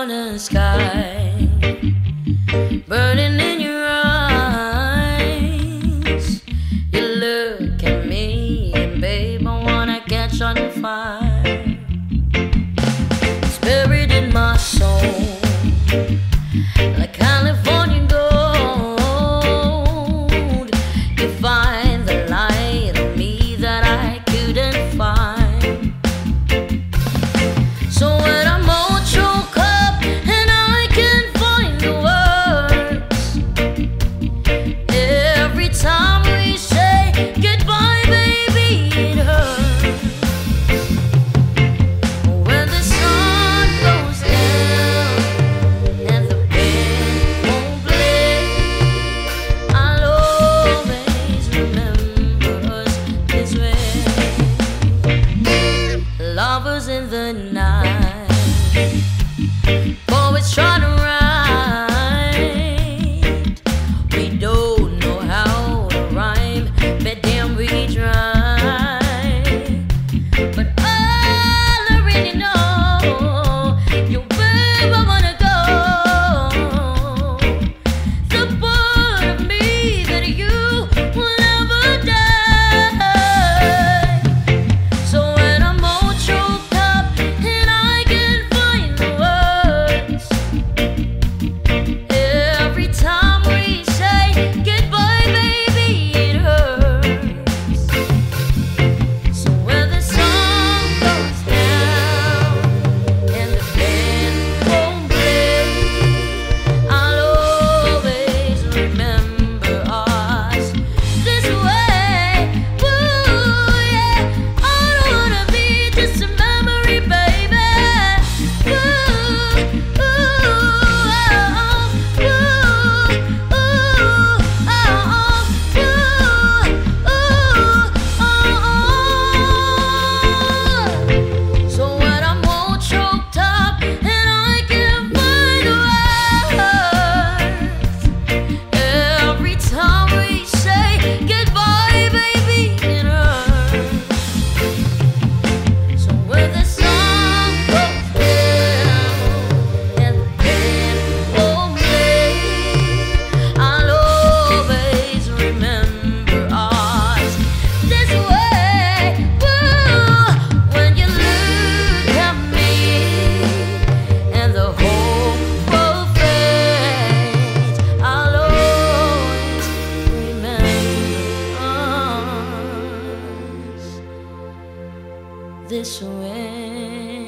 on a sky. this way.